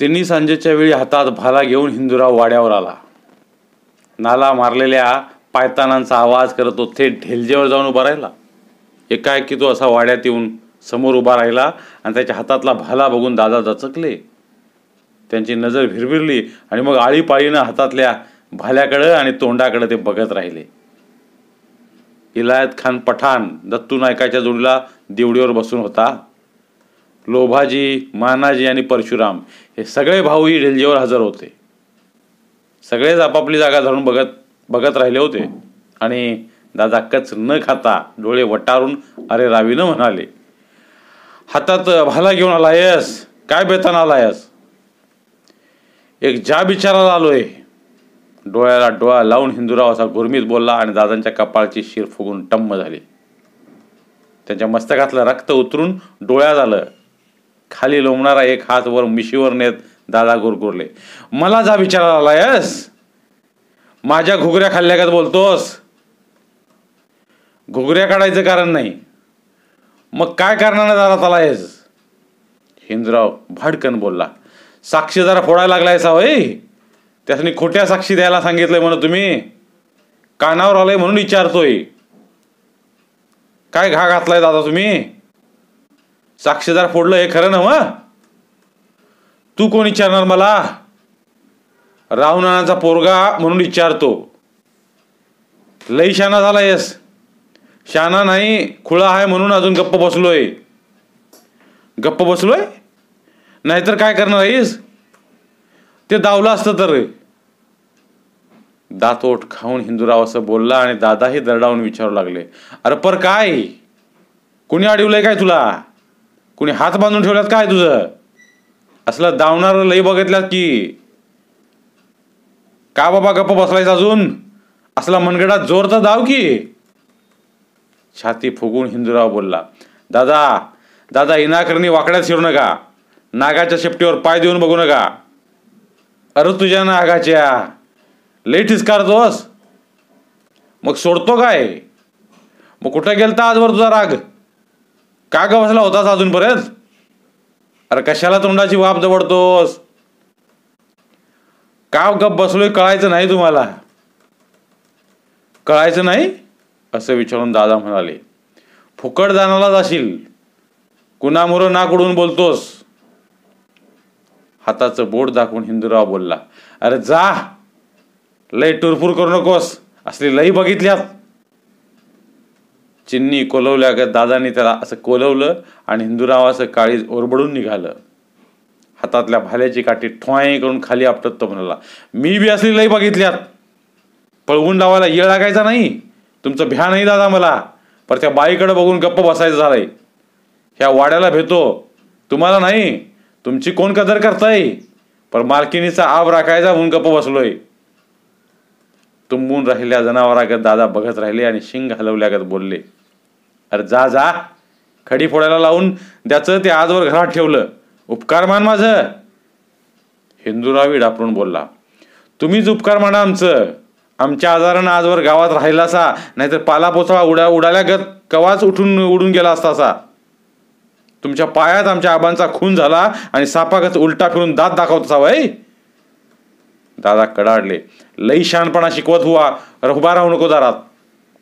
तिन्ही सांजेच्या वेळी हातात भाला घेऊन हिंदुराव वाड्यावर आला. नाला मारलेल्या पायतानांचा आवाज करत तो थेट ढेलजेवर जाऊन उभा राहिला. एकाएकी तो असा वाड्यात येऊन समोर उभा राहिला आणि त्याच्या हातातला भाला बघून दादा दचकले. त्यांची नजर भिरभिरली आणि मग आळीपाळीनं हातातल्या भाल्याकडं आणि तोंडाकडं ते बघत राहिले. इलायत खान पठाण दत्तू नायकाच्या जोडीला देवडीवर बसून होता. लोभाजी मानाजी आणि परशुराम हे सगळे भाऊही रेल्जेवर हजर होते. सगळेच आपापली जागा धरून बघत बघत राहिले होते. आणि दादा कच न खाता डोळे वटारून अरे रावीनं म्हणाले हातात भाला घेऊन आलायस? काय बेतान आलायस? एक ज्या बिचाराला आलोय. डोळ्याला डोळा लावून हिंदूराव असा गुरमीत बोलला आणि दादांच्या कपाळची शिर फुगून टम्म झाली. त्यांच्या मस्तकातलं रक्त उतरून डोळ्यात आलं. खाली लोंबणारा एक हात वर मिशीवर नेत दादा गुरगुरले. मला जा विचारायला आलायस माझ्या घुगऱ्या खाल्ल्यागत बोलतोस? घुगऱ्या काढायचं कारण नाही. मग काय कारणानं दारात आलायस? हिंदराव भाडकन बोलला. साक्षी जरा फोडायला लागलायसा होय? त्यासनी खोट्या साक्षी द्यायला सांगितलंय म्हणून तुम्ही. कानावर आलंय म्हणून विचारतोय. काय घा घातलाय दादा तुम्ही? साक्षीदार फोडलं हे खरं ना मग तू कोण विचारणार मला? रावणाचा पोरगा म्हणून विचारतो. लई शाना झालायस शाना नाही खुळा आहे म्हणून अजून गप्प बसलोय. गप्प बसलोय? नाहीतर काय करणार आहेस? ते दावलं असतं तर. दातोट खाऊन हिंदूराव असं बोलला आणि दादाही दरडावून विचारू लागले. अरे पर काय? कुणी अडवलंय काय तुला? कुणी हात बांधून ठेवल्यात काय तुझं? असलं दावणार लई बघितल्यात की. का बाबा गप्प बसलायच अजून? असला मनगडात जोर तर दाव की. छाती फुगून हिंदूराव बोलला दादा दादा इनाकरणी वाकड्यात शिरू नका. नागाच्या शेपटीवर पाय देऊन बघू नका. अरे तुझ्या नागाच्या. लई ठिसकारतोस मग सोडतो काय? मग कुठं गेलता आजवर तुझा राग? का ग बसला होतास अजूनपर्यंत? अरे कशाला तोंडाची वाप जवळतोस? का गप बसलोय कळायचं नाही तुम्हाला? कळायचं नाही? असं विचारून दादा म्हणाले. फुकट जाणाला जाशील. कुणामुरं नाक उडून बोलतोस? हाताचं बोट दाखवून हिंदूराव बोलला अरे जा. लय टुरफुर करू नकोस. असली लई बघितल्यात. चिन्नी कोलवल्या ग दादानी त्याला असं कोलवलं आणि हिंदुराव असं काळी ओरबडून निघालं. हातातल्या भाल्याची काठी ठोय करून खाली आपटत तो म्हणाला मी बी असली लई बघितल्यात. पळवून लावायला येळ लागायचा नाही. तुमचं भ्या नाही दादा मला. पर त्या बाईकडे बघून गप्प बसायचं झालंय. ह्या वाड्याला भेतो तुम्हाला नाही. तुमची कोण कदर करताय? पर मालकिनीचा आब राखायचा म्हणून गप्प बसलोय. तुंबून राहिल्या जनावरागत दादा बघत राहिले आणि शिंग हलवल्यागत बोलले अरे जा जा. खडी फोडायला लावून त्याचं ते आजवर घरात ठेवलं. उपकार मान माझं. हिंदूरावी डापरून बोलला तुम्हीच उपकार माना आमचं. आमच्या आजारानं आजवर गावात राहिला असा नाहीतर पालापोचळा उडा उडाल्यागत कवाच उठून उडून गेला असता असा तुमच्या पायात आमच्या आबांचा खून झाला आणि सापागत उलटा फिरून दात दाखवत वय. दादा कडाडले लई शहाणपणा शिकवत हुआ. उभा राहू नको दारात.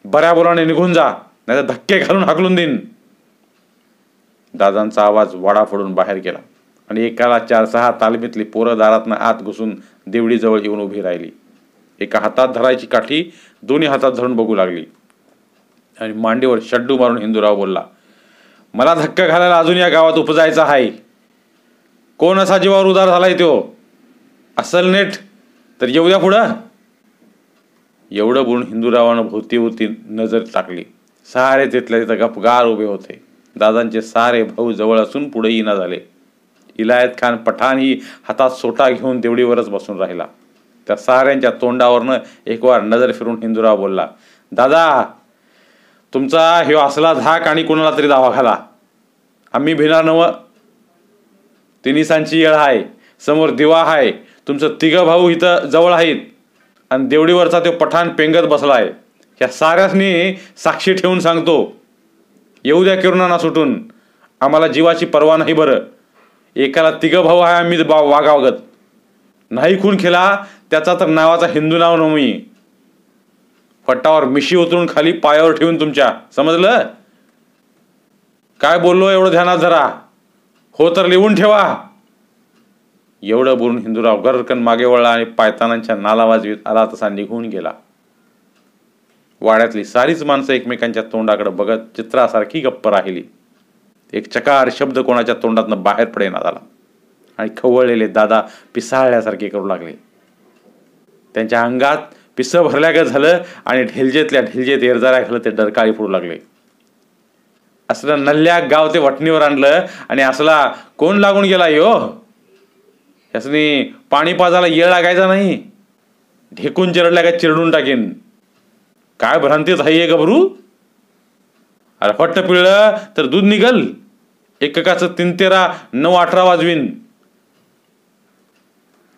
बऱ्या बोलाने निघून जा. नाहीतर धक्के घालून हाकलून देईन. दादांचा आवाज वाडा फोडून बाहेर गेला. आणि एकाला चार सहा तालमीतली पोरं दारातनं आत घुसून देवडीजवळ येऊन उभी राहिली. एका हातात धरायची काठी दोन्ही हातात धरून बघू लागली. आणि मांडीवर शड्डू मारून हिंदूराव बोलला मला धक्का घालायला अजून या गावात उपजायचा आहे. कोण असा जीवावर उदार झालाय तो? असल नेट तर येऊ द्या पुढं. एवढं बोलून हिंदूरावानं भोवती होती नजर टाकली. सारे तिथल्या तिथं गपगार उभे होते. दादांचे सारे भाऊ जवळ असून पुढे येणं झाले. इलायत खान पठाण ही हातात सोटा घेऊन देवडीवरच बसून राहिला. त्या साऱ्यांच्या तोंडावरनं एक वार नजर फिरून हिंदुराव बोलला दादा तुमचा ह्यो असला धाक आणि कोणाला तरी दावा घाला. आम्ही भिणार नव. तिन्हीसांची येळ आहे समोर दिवा आहे तुमचं तिघं भाऊ इथं जवळ आहेत आणि देवडीवरचा तो पठाण पेंगत बसला आहे ह्या साऱ्यासनी साक्षी ठेवून सांगतो येऊ द्या किरुणांना सुटून. आम्हाला जीवाची पर्वा नाही बरं. एकाला तिघ भाऊ आहे आम्ही बा वागावगत. नाही खून केला त्याचा तर नावाचा हिंदू नाव नवमी फट्टावर मिशी उतरून खाली पायावर ठेवून तुमच्या. समजलं? काय बोललो एवढं ध्यानात धरा हो तर लिहून ठेवा. एवढं बोलून हिंदूराव गरकन मागे वळला आणि पायतानांच्या नाला वाजवीत आला तसा निघून गेला. वाड्यातली सारीच माणसं एकमेकांच्या तोंडाकडे बघत चित्रासारखी गप्प राहिली. एक चकार शब्द कोणाच्या तोंडातनं बाहेर पडेना झाला. आणि खवळलेले दादा पिसाळल्यासारखे करू लागले. त्यांच्या अंगात पिसं भरल्या का झालं आणि ढेलजेतल्या ढेलजेत एरजाऱ्या घालत ते डरकाळी फुडू लागले. असलं नल्ल्या गाव ते वटणीवर आणलं आणि असला कोण लागून गेला यो? यासनी पाणी पाजायला येळ लागायचा नाही. ढेकून चिरडल्या का चिरडून टाकेन? काय भ्रांतीच आहे गभरू अरे फट्ट पिळलं तर दूध निघल. एककाचं तीन तेरा नऊ अठरा वाजवीन.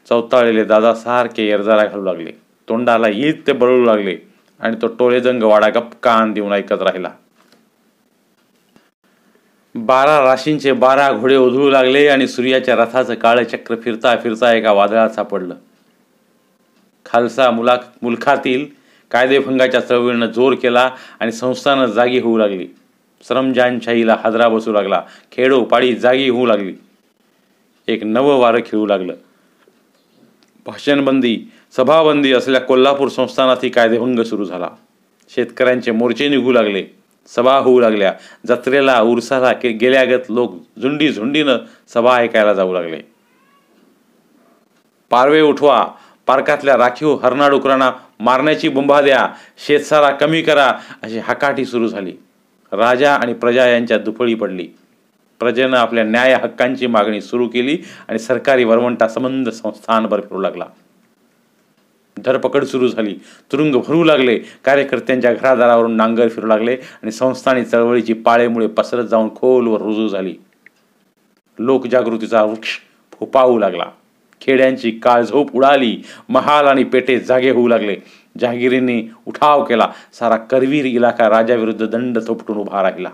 चौताळलेले दादा सारखे एरजारा घालू लागले. तोंडाला येत ते बळू लागले. आणि तो टोळेजंग वाडा गप कान देऊन ऐकत राहिला. बारा राशींचे बारा घोडे उधळू लागले आणि सूर्याच्या रथाचं काळं चक्र फिरता फिरता एका वादळात सापडलं. खालसा मुला मुलखातील कायदेभंगाच्या चळवळीनं जोर केला आणि संस्थानं जागी होऊ लागली. श्रमजानशाहीला हादरा बसू लागला. खेडोपाडी जागी होऊ लागली. एक नवं वारं खेळू लागलं. भाषणबंदी सभाबंदी असलेल्या कोल्हापूर संस्थानातही कायदेभंग सुरू झाला. शेतकऱ्यांचे मोर्चे निघू लागले. सभा होऊ लागल्या. जत्रेला उरसाला गेल्यागत लोक झुंडी झुंडीनं सभा ऐकायला जाऊ लागले. पारवे उठवा. पार्कातल्या राखीव हरणाडुकरांना मारण्याची बुंबा द्या शेतसारा कमी करा अशी हकाठी सुरू झाली. राजा आणि प्रजा यांच्या दुफळी पडली. प्रजेनं आपल्या न्याय हक्कांची मागणी सुरू केली आणि सरकारी वरवंटा संबंध संस्थांवर फिरू लागला. धरपकड सुरू झाली. तुरुंग भरू लागले. कार्यकर्त्यांच्या घरादारावरून नांगर फिरू लागले आणि संस्थानी चळवळीची पाळेमुळे पसरत जाऊन खोलवर रुजू झाली. लोकजागृतीचा वृक्ष फोपावू लागला. खेड्यांची काळझोप उडाली महाल आणि पेटे जागे होऊ लागले. जहागिरींनी उठाव केला. सारा करवीर इलाका राजाविरुद्ध दंड थोपटून उभा राहिला.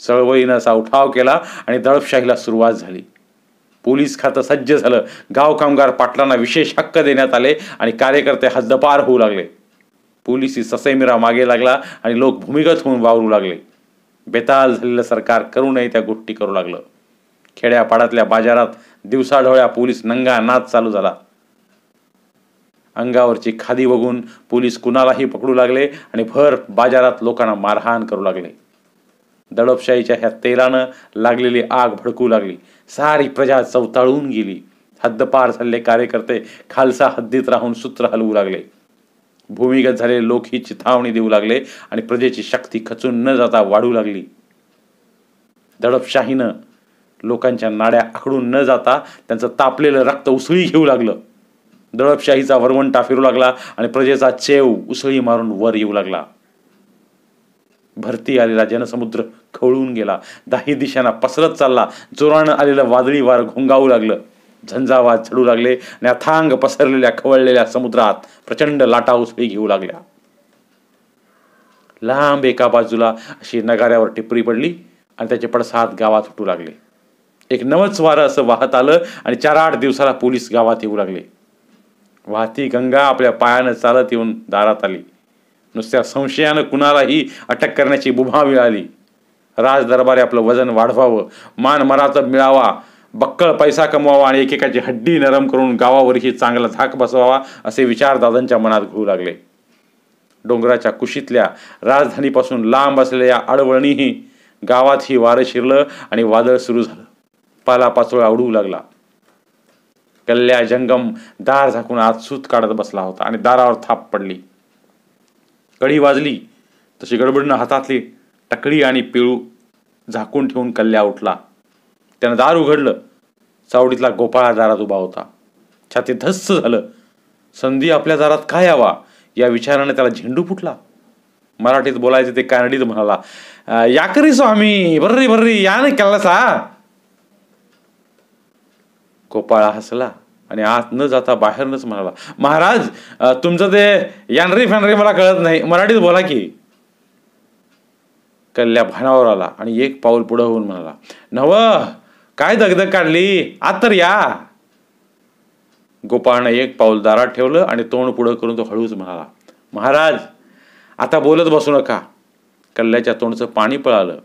चळवळीनं असा उठाव केला आणि दडपशाहीला सुरुवात झाली. पोलीस खातं सज्ज झालं. गाव कामगार पाटलांना विशेष हक्क देण्यात आले आणि कार्यकर्ते हद्दपार होऊ लागले. पोलिसी ससेमिरा मागे लागला आणि लोक भूमिगत होऊन वावरू लागले. बेताल झालेलं सरकार करूनही त्या गोष्टी करू लागलं. खेड्यापाड्यातल्या बाजारात दिवसाढोळ्या पोलीस नंगा नाच चालू झाला. अंगावरची खादी बघून पोलीस कुणालाही पकडू लागले आणि भर बाजारात लोकांना मारहाण करू लागले. दडपशाहीच्या ह्या तेलानं लागलेली आग भडकू लागली. सारी प्रजा चवताळून गेली. हद्दपार झालेले कार्यकर्ते खालसा हद्दीत राहून सूत्र हलवू लागले. भूमिगत झालेले लोक ही चिथावणी देऊ लागले आणि प्रजेची शक्ती खचून न जाता वाढू लागली. दडपशाहीनं लोकांच्या नाड्या आखडून न जाता त्यांचं तापलेलं रक्त उसळी घेऊ लागलं. दळपशाहीचा वरवंटा फिरू लागला आणि प्रजेचा चेव उसळी मारून वर येऊ लागला. भरती आलेला जनसमुद्र खवळून गेला. दाही दिशांना पसरत चालला. जोरानं आलेलं वादळी वार घोंगावू लागलं. झंझावात झडू लागले आणि अथांग पसरलेल्या खवळलेल्या समुद्रात प्रचंड लाटा उसळी घेऊ लागल्या. लांब एका बाजूला अशी नगाऱ्यावर टिपरी पडली आणि त्याचे पडसाद गावात उठू लागले. एक नवच वारं असं वाहत आलं आणि चार आठ दिवसाला पोलीस गावात येऊ लागले. वाहती गंगा आपल्या पायानं चालत येऊन दारात आली. नुसत्या संशयानं कुणालाही अटक करण्याची बुभा मिळाली. राजदरबारी आपलं वजन वाढवावं मान मराचा मिळावा बक्कळ पैसा कमवावा आणि एकेकाची हड्डी नरम करून गावावरही चांगला झाक बसवावा असे विचार दादांच्या मनात घुऊ लागले. डोंगराच्या कुशीतल्या राजधानीपासून लांब असलेल्या आडवळणीही गावातही वारं शिरलं आणि वादळ सुरू झालं. पालापाचोळा आवडू लागला. कल्ल्या जंगम दार झाकून आत सूत काढत बसला होता आणि दारावर थाप पडली. कडी वाजली तशी गडबडीनं हातातली टकडी आणि पिळू झाकून ठेवून कल्ल्या उठला. त्यानं दार उघडलं चावडीतला गोपाळा दारात उभा होता. छाती धस्स झालं संधी आपल्या दारात काय यावा? या विचाराने त्याला झेंडू फुटला. मराठीत बोलायचे ते कानडीत म्हणाला या करी स्वामी बर्री बर्री या नाही केला सा गोपाळा हसला आणि आत न जाता बाहेरनच म्हणाला महाराज तुमचं ते यानरी फॅनरी मला कळत नाही. मराठीत बोला की. कल्ल्या भानावर आला आणि एक पाऊल पुढं होऊन म्हणाला नव काय दगदग काढली? आत तर या. गोपाळनं एक पाऊल दारात ठेवलं आणि तोंड पुढं करून तो हळूच म्हणाला महाराज आता बोलत बसू नका. कल्ल्याच्या तोंडचं पाणी पळालं.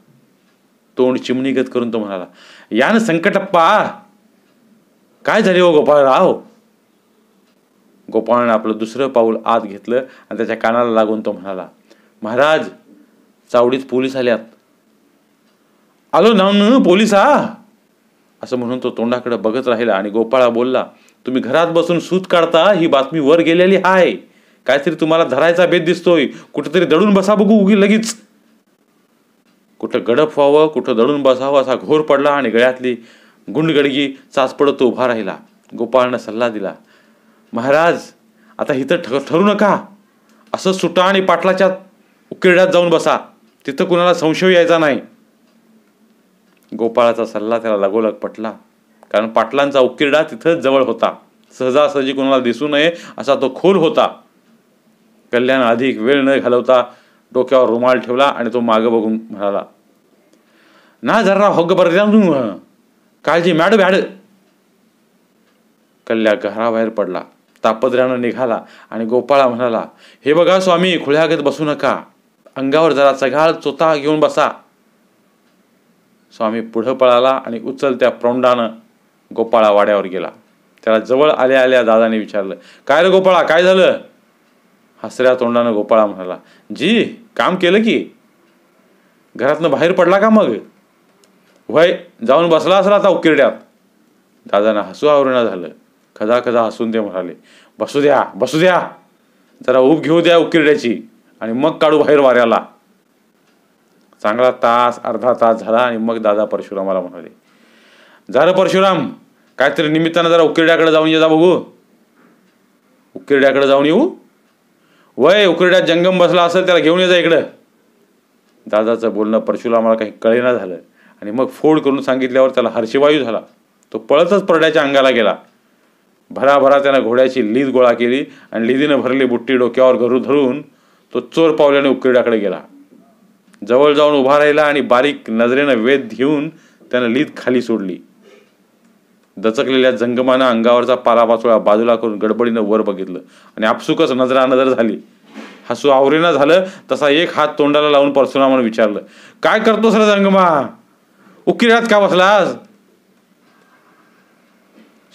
तोंड चिमणीगत करून तो म्हणाला या संकटप्पा काय झाले हो गोपाळराव गोपाळनं आपलं दुसरं पाऊल आत घेतलं आणि त्याच्या कानाला लागून तो म्हणाला महाराज चावडीत पोलीस आल्यात. आलो ना पोलीस हा. असं म्हणून तो तोंडाकडे बघत राहिला आणि गोपाळा बोलला तुम्ही घरात बसून सूत काढता ही बातमी वर गेलेली आहे काहीतरी तुम्हाला धरायचा भेद दिसतोय. कुठेतरी दडून बसा बघू उगी लगेच. कुठं गडप व्हावं कुठं दडून बसावं असा घोर पडला आणि गळ्यातली गुंडगडगी चाच पडत तो उभा राहिला. गोपाळनं सल्ला दिला महाराज आता इथं ठ ठरू नका. असं सुटा आणि पाटलाच्या उकिरड्यात जाऊन बसा. तिथं कुणाला संशय यायचा नाही. गोपाळाचा सल्ला त्याला लगोलग पटला कारण पाटलांचा उकिरडा तिथंच जवळ होता. सहजासहजी कुणाला दिसू नये असा तो खोल होता. कल्याण अधिक वेळ न घालवता डोक्यावर रुमाल ठेवला आणि तो मागं बघून म्हणाला ना जरा होग बरं काळजी मॅड मॅड कल्ल्या घराबाहेर पडला. तापद्र्यानं निघाला आणि गोपाळा म्हणाला हे बघा स्वामी खुळ्यागत बसू नका. अंगावर जरा चघाळ चोता घेऊन बसा. स्वामी पुढं पळाला आणि उचलत्या प्रौंडानं गोपाळा वाड्यावर गेला. त्याला जवळ आल्या आल्या दादाने विचारलं काय रे गोपाळा काय झालं? हसऱ्या तोंडानं गोपाळा म्हणाला जी काम केलं की. घरातनं बाहेर पडला का मग? वय जाऊन बसला असला आता उकिरड्यात. दादांना हसू आवरणं झालं. खदा खदा हसून ते म्हणाले बसू द्या बसू द्या. जरा ऊब घेऊ द्या उकिरड्याची आणि मग काढू बाहेर वाऱ्याला. चांगला तास अर्धा तास झाला आणि मग दादा परशुरामाला म्हणाले झालं परशुराम काहीतरी निमित्तानं जरा उकिरड्याकडे जाऊन ये जा बघू. उकिरड्याकडे जाऊन येऊ? वय उकिरड्यात जंगम बसला असेल त्याला घेऊन ये जा इकडं. दादाचं बोलणं परशुरामाला काही कळेना झालं. आणि मग फोड करून सांगितल्यावर त्याला हर्षवायू झाला. तो पळतच परड्याच्या अंगाला गेला. भराभरा त्यानं घोड्याची लीद गोळा केली आणि लिदीनं भरली बुट्टी डोक्यावर घरू धरून तो चोर पावल्याने उकिरड्याकडे गेला. जवळ जाऊन उभा राहिला आणि बारीक नजरेनं वेध घेऊन त्यानं लीद खाली सोडली. दचकलेल्या जंगमानं अंगावरचा पालापाचोळा बाजूला करून गडबडीनं वर बघितलं आणि आपसुकच नजरानजर झाली. हसू आवरेना झालं तसा एक हात तोंडाला लावून परशुरामानं विचारलं काय करतोस रे जंगमा? उकिरात का बसलास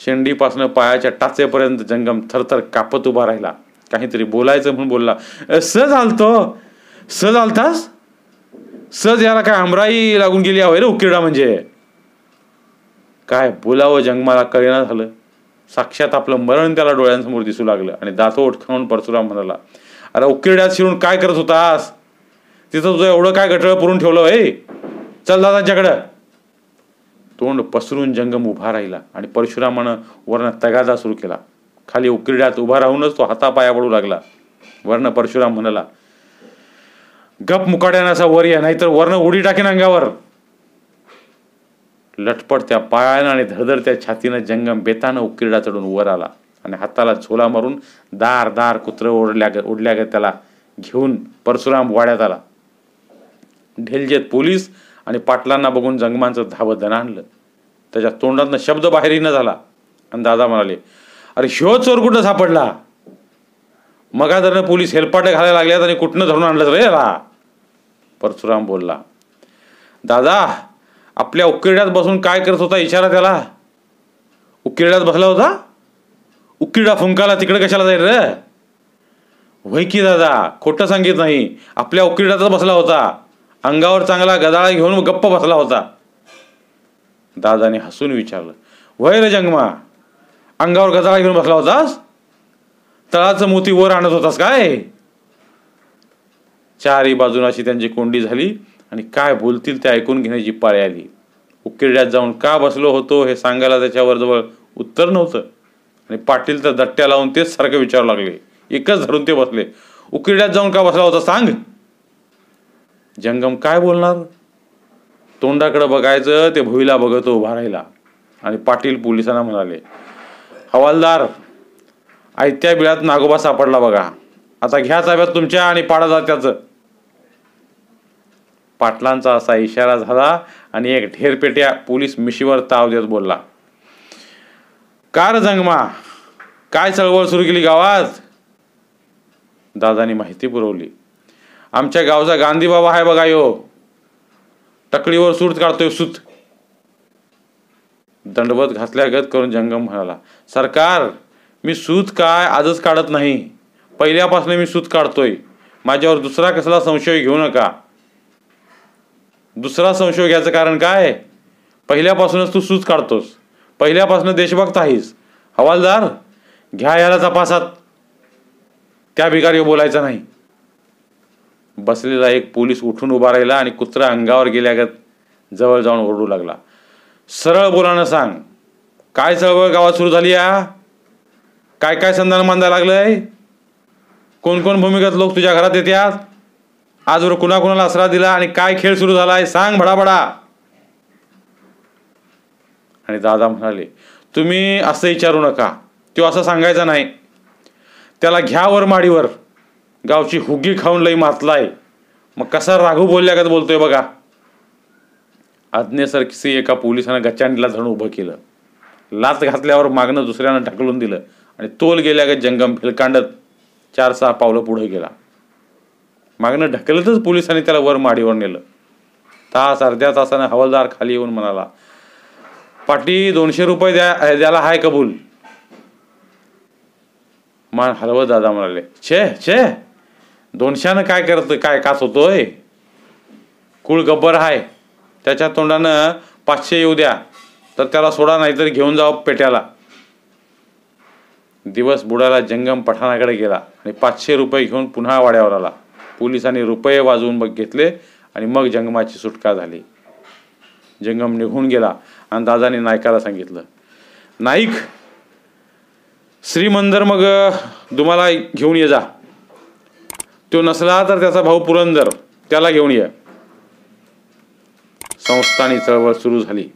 शेंडीपासनं पायाच्या टाचेपर्यंत जंगम थरथर कापत उभा राहिला. काहीतरी बोलायचं म्हणून बोलला सहज आलतो. सहज आलतास? सहज याला काय हमराई लागून गेली आहे रे उकिरडा म्हणजे? काय बोलावं जंगमाला कळेना झालं. साक्षात आपलं मरण त्याला डोळ्यांसमोर दिसू लागलं आणि दातोट खाऊन परशुराम म्हणाला अरे उकिरड्यात शिरून काय करत होतास? तिथं तुझं एवढं काय गटळ पुरून ठेवलं हे चल दादांच्याकडं तोंड पसरून जंगम उभा राहिला आणि परशुरामानं वर्ण तगादा सुरू केला. खाली उकिरड्यात उभा राहूनच तो हातापाया पडू लागला. वर्ण परशुराम म्हणाला गप मुकाड्यानं असा वर या नाहीतर वर्ण उडी टाकेन अंगावर. लटपट त्या पायानं आणि धडधड त्या छातीनं जंगम बेतानं उकिरडा चढून वर आला आणि हाताला झोला मारून दार दार कुत्र ओढल्या ओढल्या ग त्याला घेऊन परशुराम वाड्यात आला. ढेलजेत पोलीस आणि पाटलांना बघून जंगमांचं धावत धन आणलं. त्याच्या तोंडातनं शब्द बाहेरही न झाला. आणि दादा म्हणाले अरे ह्यो चोर कुठं सापडला? मगाधरनं पोलीस हेलपाटे घालायला लागल्यात आणि कुठनं धरून आणलं रे याला? परशुराम बोलला दादा आपल्या उकिरड्यात बसून काय करत होता इशारा त्याला? उकिरड्यात बसला होता? उकिरडा फुंकाला तिकडे कशाला जाईल रे? वैकी की दादा खोटं सांगित नाही. आपल्या उकिरड्यातच बसला होता. अंगावर चांगला गदाळा घेऊन गप्प बसला होता. दादाने हसून विचारलं वय रे जंगमा अंगावर गदाळा घेऊन बसला होतास? तळाचं मोती वर आणत होतास काय? चारही बाजून अशी त्यांची कोंडी झाली आणि काय बोलतील ते ऐकून घेण्याची पाळी आली. उकिरड्यात जाऊन का बसलो होतो? हे सांगायला त्याच्यावर जवळ उत्तर नव्हतं. आणि पाटील तर दट्ट्या लावून तेच सारखं विचारू लागले. एकच धरून ते बसले. उकिरड्यात जाऊन का बसला होता सांग? जंगम काय बोलणार? तोंडाकडे बघायचं ते भुईला बघत उभा राहिला. आणि पाटील पोलिसांना म्हणाले हवालदार आयत्या बिळात नागोबा सापडला बघा. आता घ्या ताब्यात तुमच्या आणि पाडा जात्याचं. पाटलांचा असा इशारा झाला आणि एक ढेरपेट्या पोलीस मिशीवर ताव देत बोलला कार जंगमा काय चळवळ सुरू केली गावात? दादानी माहिती पुरवली. आमच्या गावचा गांधी बाबा आहे बघा यो. टकडीवर सूट काढतोय सूत. दंडवत घातल्यागत करून जंगम म्हणाला सरकार मी सूत काय आजच काढत नाही. पहिल्यापासून मी सूत काढतोय. माझ्यावर दुसरा कसला संशय घेऊ नका. दुसरा संशय घ्यायचं कारण काय? पहिल्यापासूनच तू सूत काढतोस. पहिल्यापासून देशभक्त आहेस. हवालदार घ्या याला तपासात. त्या भिकारी बोलायचं नाही. बसलेला एक पोलीस उठून उभा राहिला आणि कुत्रा अंगावर गेल्यागत जवळ जाऊन ओरडू लागला. सरळ बोलानं सांग काय चळवळ गावात सुरू झाली या? काय काय संधान मांडायला लागलंय? कोणकोण भूमिगत लोक तुझ्या घरात येतात आजवर कुणाकुणाला आसरा दिला आणि काय खेळ सुरू झालाय? सांग भडाभडा. आणि दादा म्हणाले तुम्ही असं विचारू नका. तो असं सांगायचा नाही. त्याला घ्या वर माडीवर. गावची हुगी खाऊन लई मातलाय. मग कसा राघू बोलल्यागत बोलतोय बघा. आज्ञेसारखी एका पोलिसानं गच्चांडीला धरून उभं केलं. लाच घातल्यावर मागणं दुसऱ्यानं ढकलून दिलं आणि तोल गेल्यागत जंगम फिलकांडत चार सहा पावलं पुढे गेला. मागणं ढकलतच पोलिसांनी त्याला वर माडीवर नेलं. तास अर्ध्या तासानं हवालदार खाली येऊन म्हणाला पाटी दोनशे रुपये द्या द्याला हाय कबूल. मान हलवत दादा म्हणाले छे छे. दोनशानं काय करत काय काच होतोय? कुळ गब्बर हाय. त्याच्या तोंडानं पाचशे येऊ द्या. तर त्याला सोडा नाहीतर घेऊन जावं पेट्याला. दिवस बुडाला जंगम पठाणाकडे गेला. आणि पाचशे रुपये घेऊन पुन्हा वाड्यावर आला. पोलिसांनी रुपये वाजवून बघ घेतले आणि मग जंगमाची सुटका झाली. जंगम निघून गेला आणि दादाने नायकाला सांगितलं नाईक श्रीमंदर मग तुम्हाला घेऊन ये जा. तो नसला तर त्याचा भाऊ पुरंदर त्याला घेऊन या. संस्थानी चळवळ सुरू झाली.